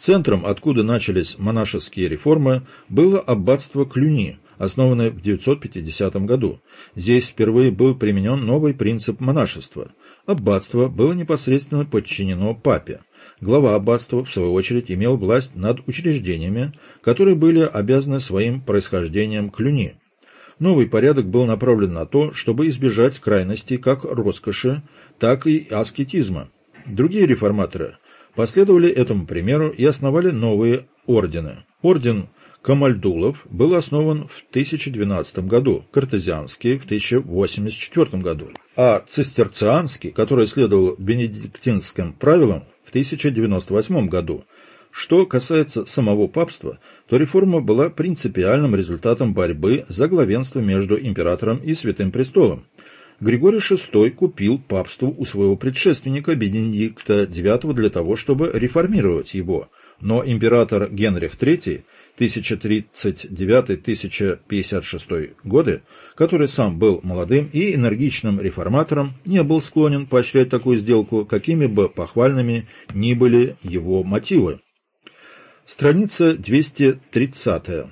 Центром, откуда начались монашеские реформы, было аббатство Клюни, основанное в 950 году. Здесь впервые был применен новый принцип монашества. Аббатство было непосредственно подчинено папе. Глава аббатства, в свою очередь, имел власть над учреждениями, которые были обязаны своим происхождением Клюни. Новый порядок был направлен на то, чтобы избежать крайностей как роскоши, так и аскетизма. Другие реформаторы последовали этому примеру и основали новые ордены. Орден Камальдулов был основан в 1012 году, Картезианский в 1084 году, а Цистерцианский, который следовал бенедиктинским правилам, в 1098 году. Что касается самого папства, то реформа была принципиальным результатом борьбы за главенство между императором и Святым Престолом. Григорий VI купил папство у своего предшественника Бенедикта IX для того, чтобы реформировать его, но император Генрих III 1039-1056 годы, который сам был молодым и энергичным реформатором, не был склонен поощрять такую сделку, какими бы похвальными ни были его мотивы. Страница 230.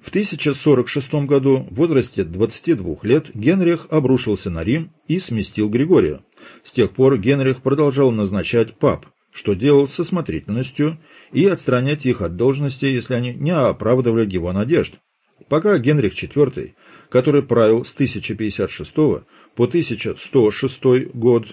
В 1046 году, в возрасте 22 лет, Генрих обрушился на Рим и сместил Григория. С тех пор Генрих продолжал назначать пап, что делал со смотрительностью, и отстранять их от должности, если они не оправдывали его надежд. Пока Генрих IV, который правил с 1056 по 1106 год,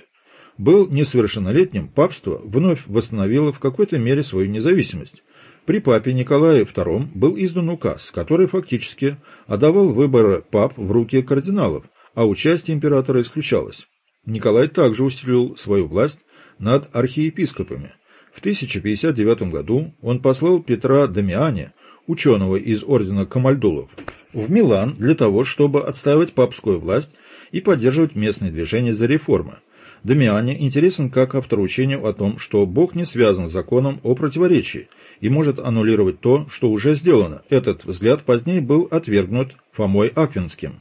был несовершеннолетним, папство вновь восстановило в какой-то мере свою независимость – при папе Николае II был издан указ, который фактически отдавал выборы пап в руки кардиналов, а участие императора исключалось. Николай также усилил свою власть над архиепископами. В 1059 году он послал Петра Дамиане, ученого из ордена Камальдулов, в Милан для того, чтобы отстаивать папскую власть и поддерживать местные движения за реформы. Дамиане интересен как автор учения о том, что Бог не связан с законом о противоречии и может аннулировать то, что уже сделано. Этот взгляд позднее был отвергнут Фомой Аквинским.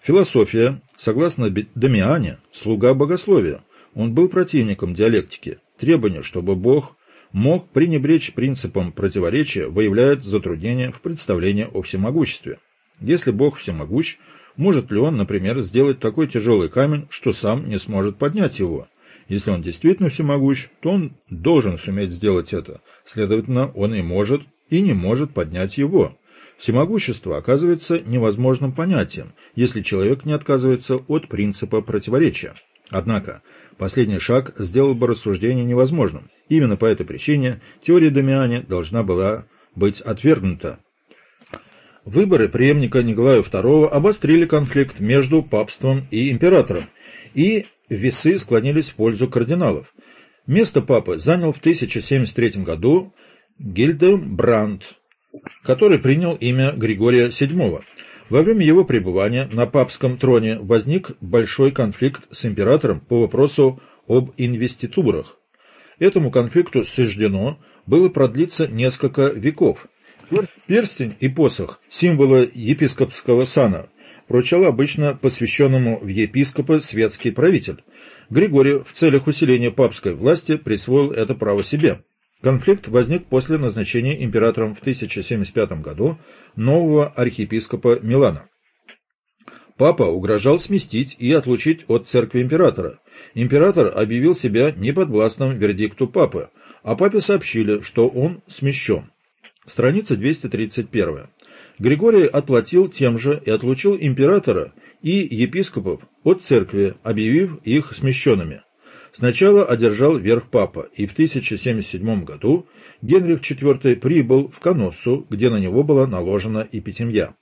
Философия, согласно Дамиане, слуга богословия. Он был противником диалектики. Требование, чтобы Бог мог пренебречь принципом противоречия, выявляет затруднение в представлении о всемогуществе. Если Бог всемогущ, может ли он, например, сделать такой тяжелый камень, что сам не сможет поднять его? Если он действительно всемогущ, то он должен суметь сделать это. Следовательно, он и может, и не может поднять его. Всемогущество оказывается невозможным понятием, если человек не отказывается от принципа противоречия. Однако, последний шаг сделал бы рассуждение невозможным. Именно по этой причине теория Дамиани должна была быть отвергнута. Выборы преемника Николая II обострили конфликт между папством и императором, и весы склонились в пользу кардиналов. Место папы занял в 1073 году Гильдебранд, который принял имя Григория VII. Во время его пребывания на папском троне возник большой конфликт с императором по вопросу об инвеститурах. Этому конфликту суждено было продлиться несколько веков. Перстень и посох – символы епископского сана – вручал обычно посвященному в епископа светский правитель. Григорий в целях усиления папской власти присвоил это право себе. Конфликт возник после назначения императором в 1075 году нового архиепископа Милана. Папа угрожал сместить и отлучить от церкви императора. Император объявил себя неподвластным вердикту папы, а папе сообщили, что он смещен. Страница 231. Григорий отплатил тем же и отлучил императора и епископов от церкви, объявив их смещенными. Сначала одержал верх папа, и в 1077 году Генрих IV прибыл в Коноссу, где на него была наложена эпитемья.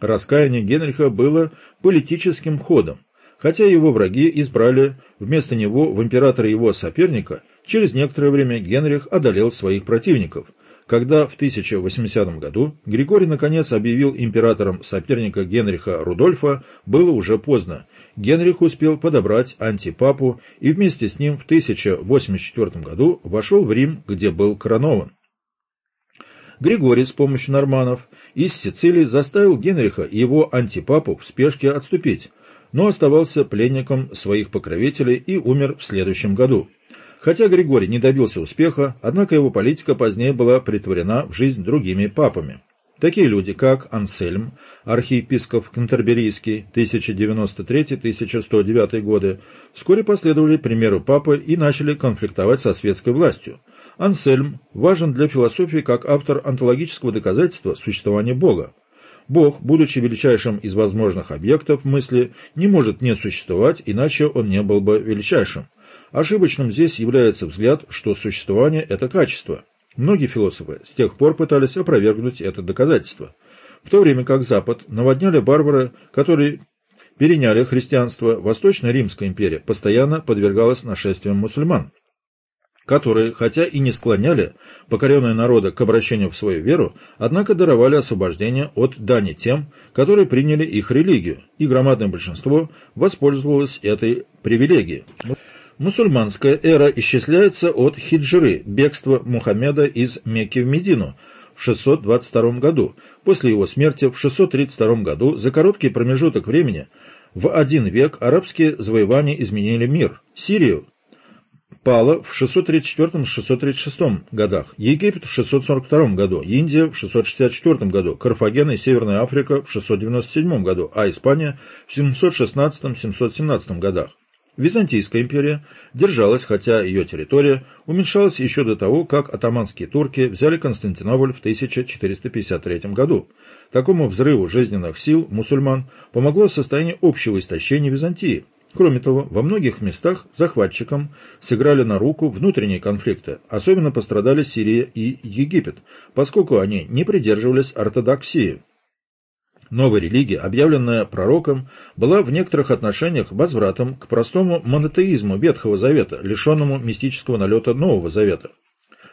Раскаяние Генриха было политическим ходом. Хотя его враги избрали вместо него в императора его соперника, через некоторое время Генрих одолел своих противников – когда в 1080 году Григорий наконец объявил императором соперника Генриха Рудольфа, было уже поздно. Генрих успел подобрать антипапу и вместе с ним в 1084 году вошел в Рим, где был коронован. Григорий с помощью норманов из Сицилии заставил Генриха и его антипапу в спешке отступить, но оставался пленником своих покровителей и умер в следующем году. Хотя Григорий не добился успеха, однако его политика позднее была притворена в жизнь другими папами. Такие люди, как Ансельм, архиепископ Кантерберийский, 1093-1109 годы, вскоре последовали примеру папы и начали конфликтовать со светской властью. Ансельм важен для философии как автор онтологического доказательства существования Бога. Бог, будучи величайшим из возможных объектов мысли, не может не существовать, иначе он не был бы величайшим. Ошибочным здесь является взгляд, что существование – это качество. Многие философы с тех пор пытались опровергнуть это доказательство. В то время как Запад наводняли барбары, которые переняли христианство, Восточно-Римская империя постоянно подвергалась нашествиям мусульман которые, хотя и не склоняли покоренные народы к обращению в свою веру, однако даровали освобождение от дани тем, которые приняли их религию, и громадное большинство воспользовалось этой привилегией. Мусульманская эра исчисляется от хиджры, бегства Мухаммеда из Мекки в Медину, в 622 году. После его смерти в 632 году, за короткий промежуток времени, в один век арабские завоевания изменили мир. Сирию пала в 634-636 годах, Египет в 642 году, Индия в 664 году, Карфаген и Северная Африка в 697 году, а Испания в 716-717 годах. Византийская империя держалась, хотя ее территория уменьшалась еще до того, как атаманские турки взяли Константинополь в 1453 году. Такому взрыву жизненных сил мусульман помогло состояние общего истощения Византии – Кроме того, во многих местах захватчикам сыграли на руку внутренние конфликты, особенно пострадали Сирия и Египет, поскольку они не придерживались ортодоксии. Новая религия, объявленная пророком, была в некоторых отношениях возвратом к простому монотеизму Ветхого Завета, лишенному мистического налета Нового Завета.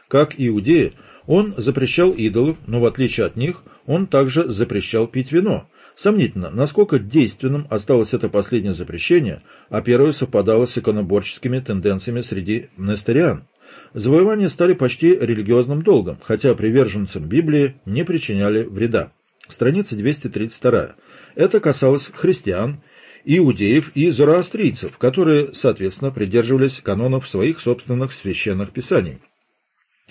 Как иудеи, он запрещал идолов, но в отличие от них, он также запрещал пить вино, Сомнительно, насколько действенным осталось это последнее запрещение, а первое совпадало с иконоборческими тенденциями среди несториан. Завоевания стали почти религиозным долгом, хотя приверженцам Библии не причиняли вреда. Страница 232. Это касалось христиан, иудеев и зороастрийцев, которые, соответственно, придерживались канонов своих собственных священных писаний.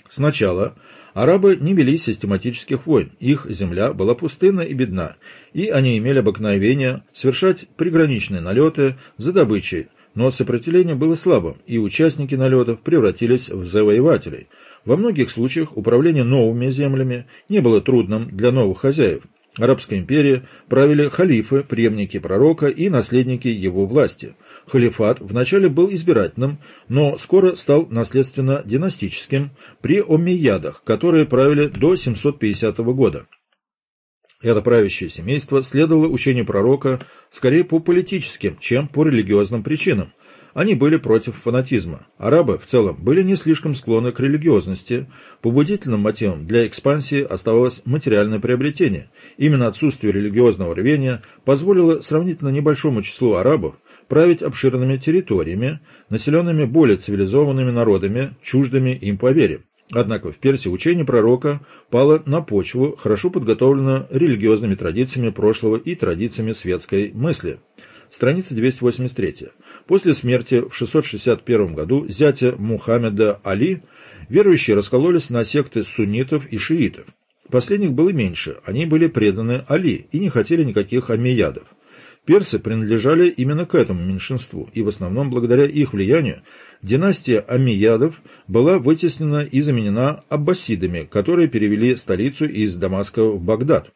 Сначала Арабы не вели систематических войн, их земля была пустынна и бедна, и они имели обыкновение совершать приграничные налеты за добычей, но сопротивление было слабым, и участники налетов превратились в завоевателей. Во многих случаях управление новыми землями не было трудным для новых хозяев. Арабской империи правили халифы, преемники пророка и наследники его власти – халифат вначале был избирательным, но скоро стал наследственно-династическим при омейядах, которые правили до 750 года. Это правящее семейство следовало учению пророка скорее по политическим, чем по религиозным причинам. Они были против фанатизма. Арабы в целом были не слишком склонны к религиозности. Побудительным мотивом для экспансии оставалось материальное приобретение. Именно отсутствие религиозного рвения позволило сравнительно небольшому числу арабов править обширными территориями, населенными более цивилизованными народами, чуждыми им по вере. Однако в Персии учение пророка пало на почву, хорошо подготовленную религиозными традициями прошлого и традициями светской мысли. Страница 283. После смерти в 661 году зятя Мухаммеда Али верующие раскололись на секты суннитов и шиитов. Последних было меньше, они были преданы Али и не хотели никаких амиядов. Персы принадлежали именно к этому меньшинству, и в основном благодаря их влиянию династия Амиядов была вытеснена и заменена аббасидами, которые перевели столицу из Дамаска в Багдад.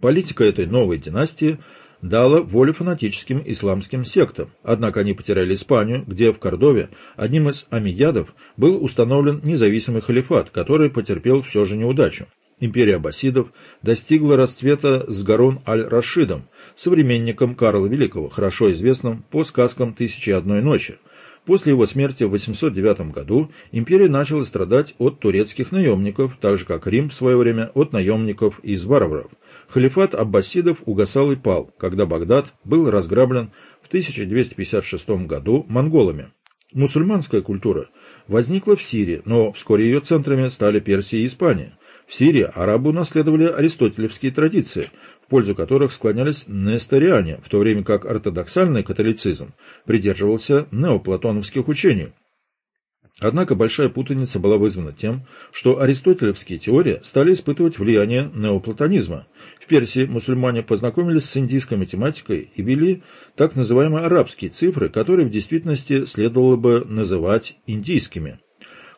Политика этой новой династии дала волю фанатическим исламским сектам, однако они потеряли Испанию, где в Кордове одним из амиядов был установлен независимый халифат, который потерпел все же неудачу. Империя аббасидов достигла расцвета с Гарун аль-Рашидом, современником Карла Великого, хорошо известным по сказкам «Тысячи одной ночи». После его смерти в 809 году империя начала страдать от турецких наемников, так же как Рим в свое время от наемников из варваров. Халифат аббасидов угасал и пал, когда Багдад был разграблен в 1256 году монголами. Мусульманская культура возникла в Сирии, но вскоре ее центрами стали Персия и Испания. В Сирии арабы унаследовали аристотелевские традиции, в пользу которых склонялись несториане, в то время как ортодоксальный католицизм придерживался неоплатоновских учений. Однако большая путаница была вызвана тем, что аристотелевские теории стали испытывать влияние неоплатонизма. В Персии мусульмане познакомились с индийской математикой и ввели так называемые арабские цифры, которые в действительности следовало бы называть индийскими.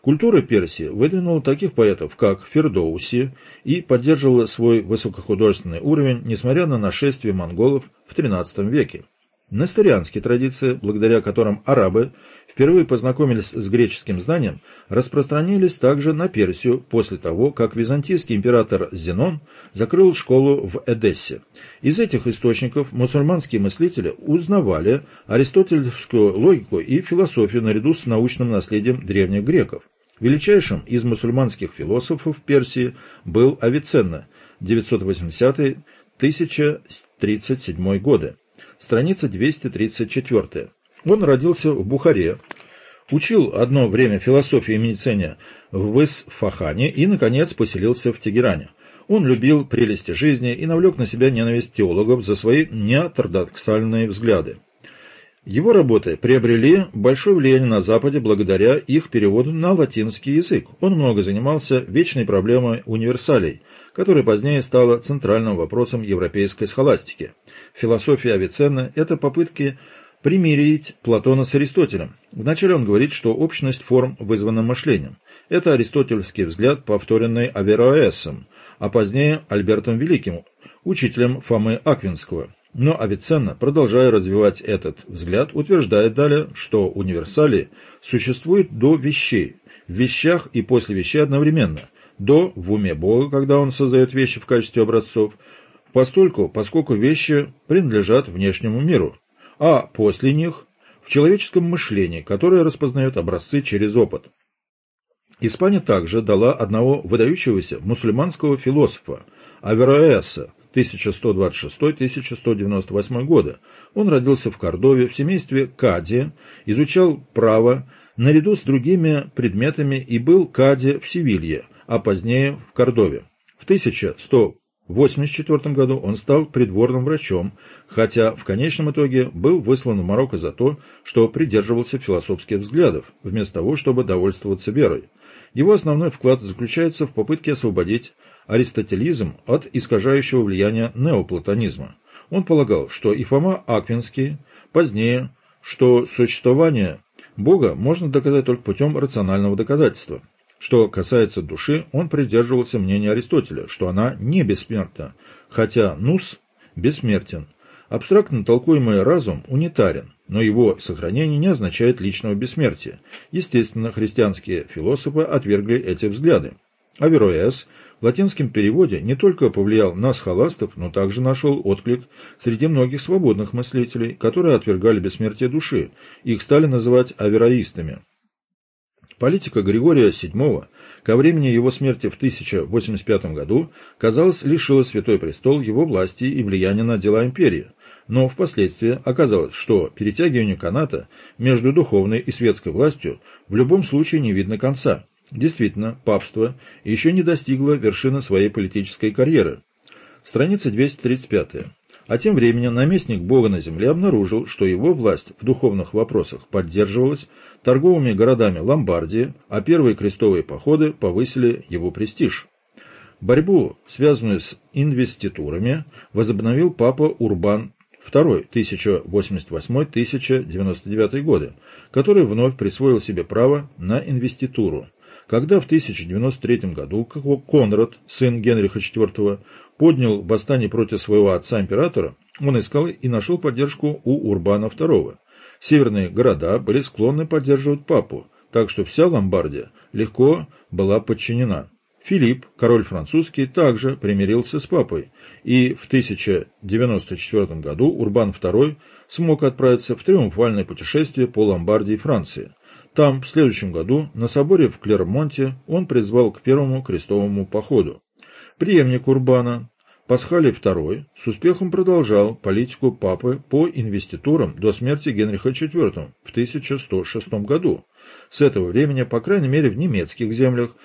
Культура Персии выдвинула таких поэтов, как Фердоуси, и поддерживала свой высокохудожественный уровень, несмотря на нашествие монголов в XIII веке. Несторианские традиции, благодаря которым арабы впервые познакомились с греческим знанием, распространились также на Персию после того, как византийский император Зенон закрыл школу в Эдессе. Из этих источников мусульманские мыслители узнавали аристотелевскую логику и философию наряду с научным наследием древних греков. Величайшим из мусульманских философов Персии был Авиценна, 980-1037 годы страница 234. Он родился в Бухаре, учил одно время философию и медицине в Исфахане и, наконец, поселился в Тегеране. Он любил прелести жизни и навлек на себя ненависть теологов за свои неортодоксальные взгляды. Его работы приобрели большое влияние на Западе благодаря их переводу на латинский язык. Он много занимался вечной проблемой универсалей, которая позднее стала центральным вопросом европейской схоластики. Философия Авиценна – это попытки примирить Платона с Аристотелем. Вначале он говорит, что общность форм вызвана мышлением. Это аристотельский взгляд, повторенный Авероэсом, а позднее Альбертом Великим, учителем Фомы Аквинского. Но Авиценна, продолжая развивать этот взгляд, утверждает далее, что универсалии существуют до вещей, в вещах и после вещей одновременно, до в уме Бога, когда он создает вещи в качестве образцов, постольку, поскольку вещи принадлежат внешнему миру, а после них в человеческом мышлении, которое распознает образцы через опыт. Испания также дала одного выдающегося мусульманского философа Авероэса 1126-1198 года. Он родился в Кордове в семействе Кади, изучал право наряду с другими предметами и был Кади в Севилье, а позднее в Кордове. В 1184 году он стал придворным врачом, хотя в конечном итоге был выслан в Марокко за то, что придерживался философских взглядов, вместо того, чтобы довольствоваться верой. Его основной вклад заключается в попытке освободить аристотелизм от искажающего влияния неоплатонизма. Он полагал, что и Фома Аквинский, позднее, что существование Бога можно доказать только путем рационального доказательства. Что касается души, он придерживался мнения Аристотеля, что она не бессмертна, хотя нус бессмертен. Абстрактно толкуемый разум унитарен, но его сохранение не означает личного бессмертия. Естественно, христианские философы отвергли эти взгляды. Авероэс в латинском переводе не только повлиял на схоластов, но также нашел отклик среди многих свободных мыслителей, которые отвергали бессмертие души. Их стали называть авероистами. Политика Григория VII ко времени его смерти в 1085 году, казалось, лишила Святой Престол его власти и влияния на дела империи. Но впоследствии оказалось, что перетягиванию каната между духовной и светской властью в любом случае не видно конца. Действительно, папство еще не достигло вершины своей политической карьеры. Страница 235. А тем временем наместник Бога на земле обнаружил, что его власть в духовных вопросах поддерживалась торговыми городами Ломбардии, а первые крестовые походы повысили его престиж. Борьбу, связанную с инвеститурами, возобновил папа Урбан II 1088-1099 годы, который вновь присвоил себе право на инвеституру. Когда в 1093 году Конрад, сын Генриха IV, поднял восстание против своего отца-императора, он искал и нашел поддержку у Урбана II. Северные города были склонны поддерживать папу, так что вся Ломбардия легко была подчинена. Филипп, король французский, также примирился с папой, и в 1094 году Урбан II смог отправиться в триумфальное путешествие по Ломбардии Франции. Там, в следующем году, на соборе в Клермонте, он призвал к первому крестовому походу. Преемник Урбана, Пасхалий II, с успехом продолжал политику папы по инвеститурам до смерти Генриха IV в 1106 году. С этого времени, по крайней мере в немецких землях,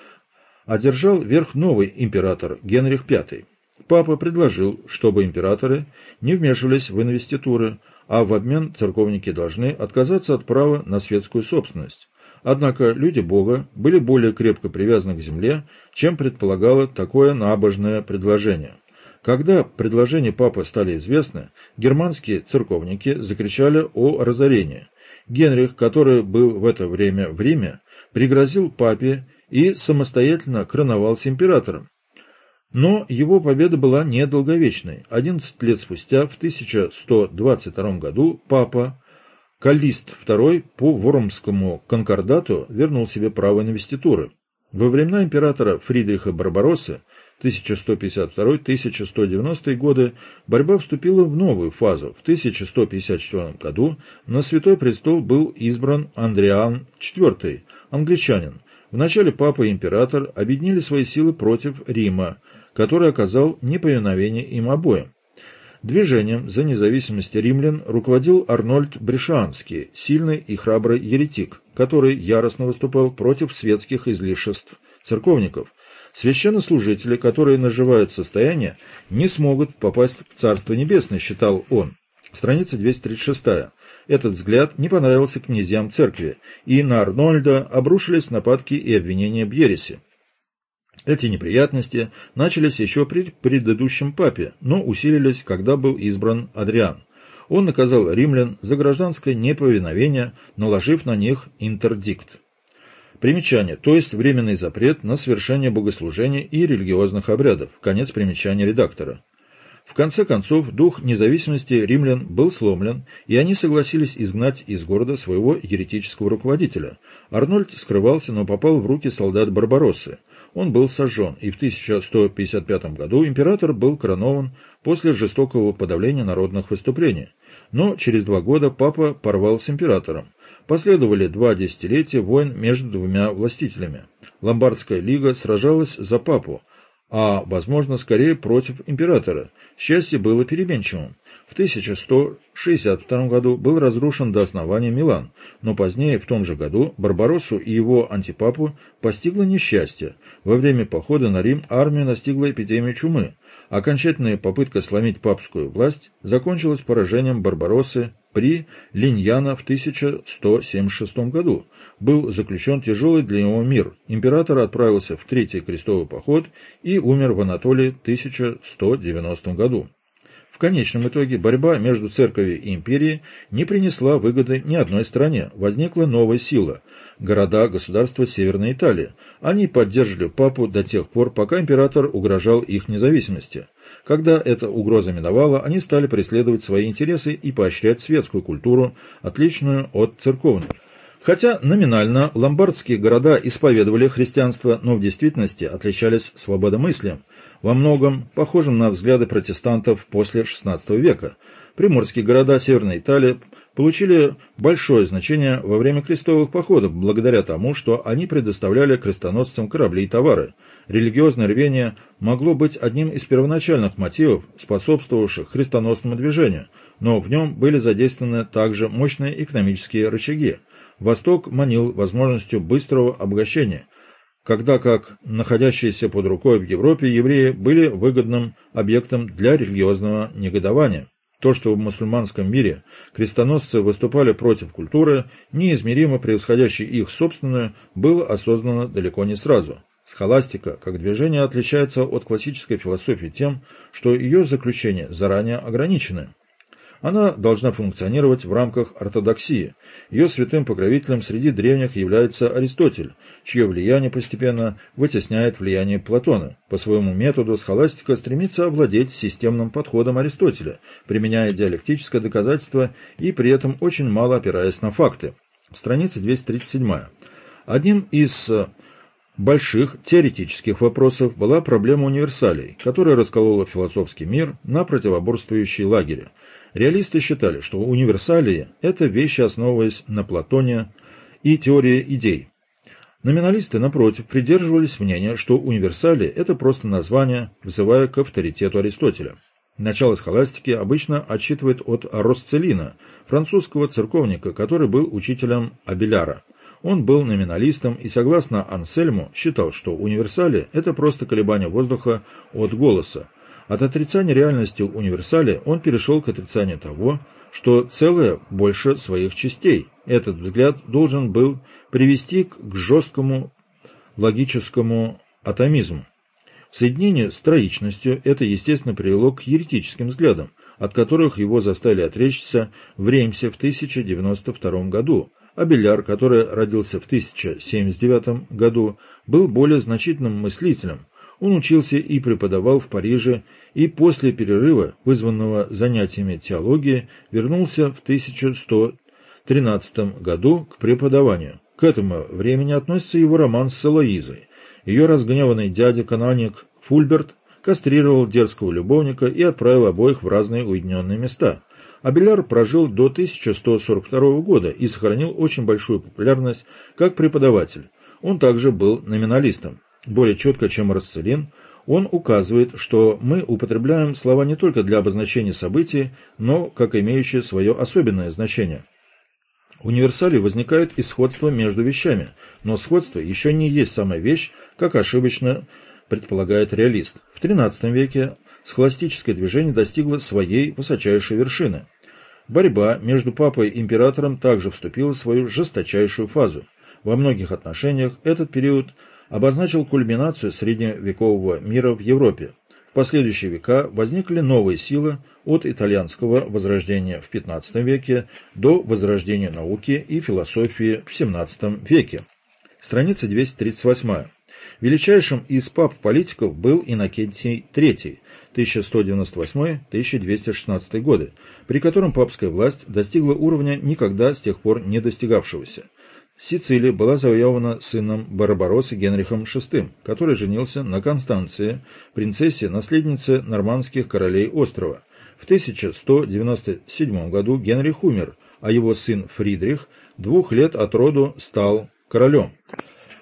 одержал верх новый император Генрих V. Папа предложил, чтобы императоры не вмешивались в инвеституры, а в обмен церковники должны отказаться от права на светскую собственность. Однако люди Бога были более крепко привязаны к земле, чем предполагало такое набожное предложение. Когда предложения папы стали известны, германские церковники закричали о разорении. Генрих, который был в это время в Риме, пригрозил папе и самостоятельно короновался императором. Но его победа была недолговечной. 11 лет спустя, в 1122 году, папа Каллист II по Вормскому конкордату вернул себе право инвеституры. Во времена императора Фридриха Барбароссы 1152-1190 годы борьба вступила в новую фазу. В 1154 году на Святой Престол был избран Андриан IV, англичанин. Вначале папа и император объединили свои силы против Рима, который оказал неповиновение им обоим. Движением за независимость римлян руководил Арнольд Брешанский, сильный и храбрый еретик, который яростно выступал против светских излишеств церковников. Священнослужители, которые наживают состояние, не смогут попасть в Царство Небесное, считал он. Страница 236. Этот взгляд не понравился князьям церкви, и на Арнольда обрушились нападки и обвинения в ереси. Эти неприятности начались еще при предыдущем папе, но усилились, когда был избран Адриан. Он наказал римлян за гражданское неповиновение, наложив на них интердикт. Примечание, то есть временный запрет на совершение богослужений и религиозных обрядов. Конец примечания редактора. В конце концов, дух независимости римлян был сломлен, и они согласились изгнать из города своего еретического руководителя. Арнольд скрывался, но попал в руки солдат Барбароссы. Он был сожжен, и в 1155 году император был коронован после жестокого подавления народных выступлений. Но через два года папа порвал с императором. Последовали два десятилетия войн между двумя властителями. Ломбардская лига сражалась за папу, а, возможно, скорее против императора. Счастье было переменчивым. В 1162 году был разрушен до основания Милан, но позднее, в том же году, Барбароссу и его антипапу постигло несчастье. Во время похода на Рим армию настигла эпидемия чумы. Окончательная попытка сломить папскую власть закончилась поражением Барбароссы при Линьяна в 1176 году. Был заключен тяжелый для него мир. Император отправился в Третий крестовый поход и умер в Анатолии в 1190 году. В конечном итоге борьба между церковью и империей не принесла выгоды ни одной стране. Возникла новая сила – города, государства Северной Италии. Они поддерживали папу до тех пор, пока император угрожал их независимости. Когда эта угроза миновала, они стали преследовать свои интересы и поощрять светскую культуру, отличную от церковной. Хотя номинально ломбардские города исповедовали христианство, но в действительности отличались свободомыслием – во многом похожим на взгляды протестантов после XVI века. Приморские города Северной Италии получили большое значение во время крестовых походов, благодаря тому, что они предоставляли крестоносцам корабли и товары. Религиозное рвение могло быть одним из первоначальных мотивов, способствовавших христоносному движению, но в нем были задействованы также мощные экономические рычаги. Восток манил возможностью быстрого обогащения – когда как находящиеся под рукой в Европе евреи были выгодным объектом для религиозного негодования. То, что в мусульманском мире крестоносцы выступали против культуры, неизмеримо превосходящей их собственную, было осознано далеко не сразу. Схоластика, как движение, отличается от классической философии тем, что ее заключения заранее ограничены. Она должна функционировать в рамках ортодоксии. Ее святым покровителем среди древних является Аристотель, чье влияние постепенно вытесняет влияние Платона. По своему методу схоластика стремится овладеть системным подходом Аристотеля, применяя диалектическое доказательство и при этом очень мало опираясь на факты. Страница 237. Одним из больших теоретических вопросов была проблема универсалей, которая расколола философский мир на противоборствующие лагеря. Реалисты считали, что универсалии – это вещи, основываясь на Платоне и теории идей. Номиналисты, напротив, придерживались мнения, что универсалии – это просто название, вызывая к авторитету Аристотеля. Начало схоластики обычно отсчитывает от Росцелина, французского церковника, который был учителем Абеляра. Он был номиналистом и, согласно Ансельму, считал, что универсали – это просто колебание воздуха от голоса, от отрицания реальности универсали он перешел к отрицанию того, что целое больше своих частей. Этот взгляд должен был привести к жесткому логическому атомизму. В соединении с троичностью это, естественно, привело к еретическим взглядам, от которых его заставили отречься в Реймсе в 1092 году, а Беляр, который родился в 1079 году, был более значительным мыслителем. Он учился и преподавал в Париже, и после перерыва, вызванного занятиями теологии, вернулся в 1113 году к преподаванию. К этому времени относится его роман с Салаизой. Ее разгневанный дядя-каноник Фульберт кастрировал дерзкого любовника и отправил обоих в разные уединенные места. Абеляр прожил до 1142 года и сохранил очень большую популярность как преподаватель. Он также был номиналистом. Более четко, чем Расцелин, он указывает, что мы употребляем слова не только для обозначения событий, но как имеющие свое особенное значение. Универсали возникают из сходства между вещами, но сходство еще не есть самая вещь, как ошибочно предполагает реалист. В XIII веке схоластическое движение достигло своей высочайшей вершины. Борьба между папой и императором также вступила в свою жесточайшую фазу. Во многих отношениях этот период обозначил кульминацию средневекового мира в Европе. В последующие века возникли новые силы от итальянского возрождения в XV веке до возрождения науки и философии в XVII веке. Страница 238. Величайшим из пап-политиков был Иннокентий III 1198-1216 годы, при котором папская власть достигла уровня никогда с тех пор не достигавшегося. Сицилия была завоевана сыном Барбароссы Генрихом VI, который женился на Констанции, принцессе, наследнице нормандских королей острова. В 1197 году Генрих умер, а его сын Фридрих двух лет от роду стал королем.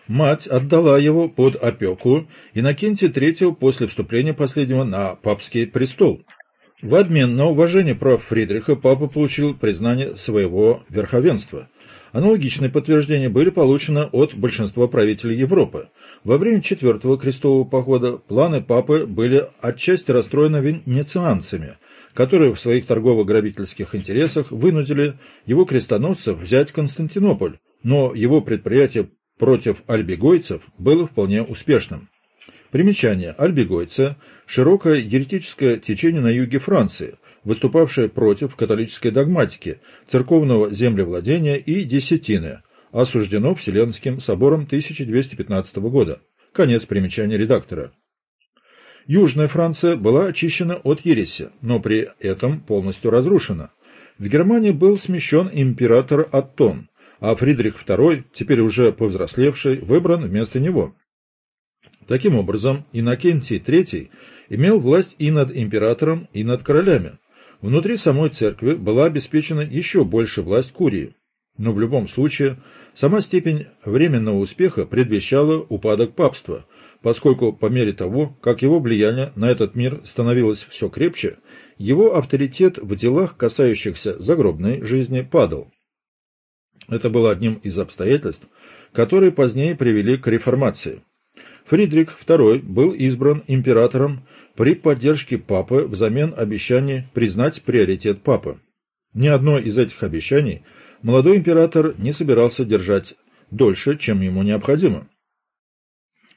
Мать отдала его под опеку Иннокентия III после вступления последнего на папский престол. В обмен на уважение прав Фридриха папа получил признание своего верховенства. Аналогичные подтверждения были получены от большинства правителей Европы. Во время Четвертого крестового похода планы папы были отчасти расстроены венецианцами, которые в своих торгово-грабительских интересах вынудили его крестоносцев взять Константинополь, но его предприятие против альбегойцев было вполне успешным. Примечание. Альбегойцы – широкое еретическое течение на юге Франции, выступавшее против католической догматики, церковного землевладения и десятины, осуждено Вселенским собором 1215 года. Конец примечания редактора. Южная Франция была очищена от ереси, но при этом полностью разрушена. В Германии был смещен император Аттон, а Фридрих II, теперь уже повзрослевший, выбран вместо него. Таким образом, Иннокентий III имел власть и над императором, и над королями. Внутри самой церкви была обеспечена еще больше власть Курии. Но в любом случае, сама степень временного успеха предвещала упадок папства, поскольку по мере того, как его влияние на этот мир становилось все крепче, его авторитет в делах, касающихся загробной жизни, падал. Это было одним из обстоятельств, которые позднее привели к реформации. Фридрих II был избран императором при поддержке папы взамен обещания признать приоритет папы. Ни одно из этих обещаний молодой император не собирался держать дольше, чем ему необходимо.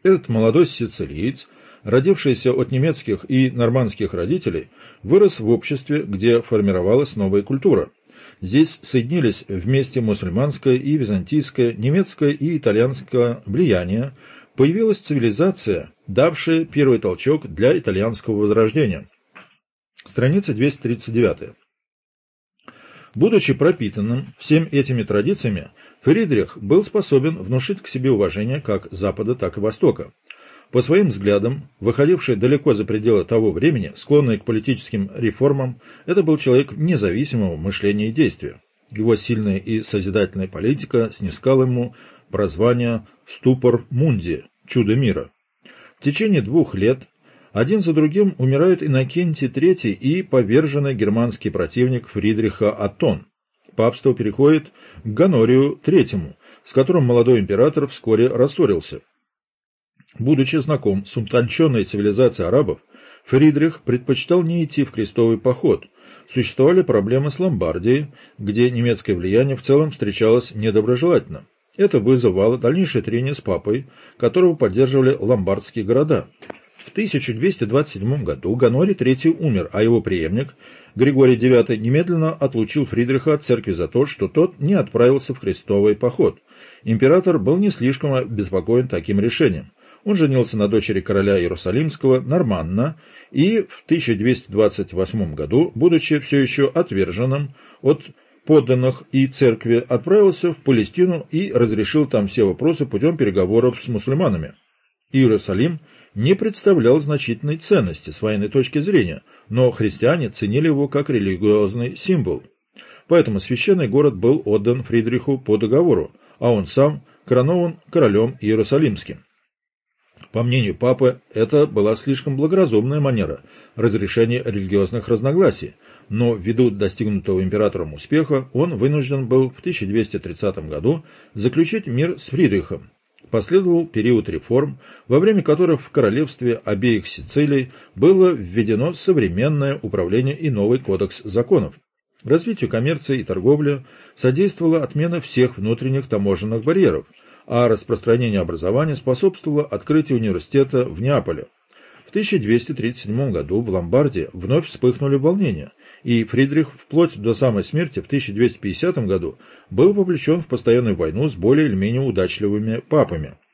Этот молодой сицилиец, родившийся от немецких и нормандских родителей, вырос в обществе, где формировалась новая культура – Здесь соединились вместе мусульманское и византийское, немецкое и итальянское влияние, появилась цивилизация, давшая первый толчок для итальянского возрождения. Страница 239. Будучи пропитанным всем этими традициями, Фридрих был способен внушить к себе уважение как Запада, так и Востока. По своим взглядам, выходивший далеко за пределы того времени, склонный к политическим реформам, это был человек независимого мышления и действия. Его сильная и созидательная политика снискала ему прозвание «Ступор Мунди» – «Чудо мира». В течение двух лет один за другим умирают Иннокентий III и поверженный германский противник Фридриха Атон. Папство переходит к Ганорию III, с которым молодой император вскоре рассорился. Будучи знаком с утонченной цивилизацией арабов, Фридрих предпочитал не идти в крестовый поход, существовали проблемы с Ломбардией, где немецкое влияние в целом встречалось недоброжелательно. Это вызывало дальнейшее трение с папой, которого поддерживали ломбардские города. В 1227 году Ганорий III умер, а его преемник Григорий IX немедленно отлучил Фридриха от церкви за то, что тот не отправился в крестовый поход. Император был не слишком обеспокоен таким решением. Он женился на дочери короля Иерусалимского Норманна и в 1228 году, будучи все еще отверженным от подданных и церкви, отправился в Палестину и разрешил там все вопросы путем переговоров с мусульманами. Иерусалим не представлял значительной ценности с военной точки зрения, но христиане ценили его как религиозный символ. Поэтому священный город был отдан Фридриху по договору, а он сам коронован королем Иерусалимским. По мнению папы, это была слишком благоразумная манера разрешения религиозных разногласий, но ввиду достигнутого императором успеха он вынужден был в 1230 году заключить мир с Фридрихом. Последовал период реформ, во время которых в королевстве обеих Сицилий было введено современное управление и новый кодекс законов. Развитию коммерции и торговли содействовала отмена всех внутренних таможенных барьеров – а распространение образования способствовало открытию университета в Неаполе. В 1237 году в Ломбардии вновь вспыхнули волнения, и Фридрих вплоть до самой смерти в 1250 году был вовлечен в постоянную войну с более или менее удачливыми папами –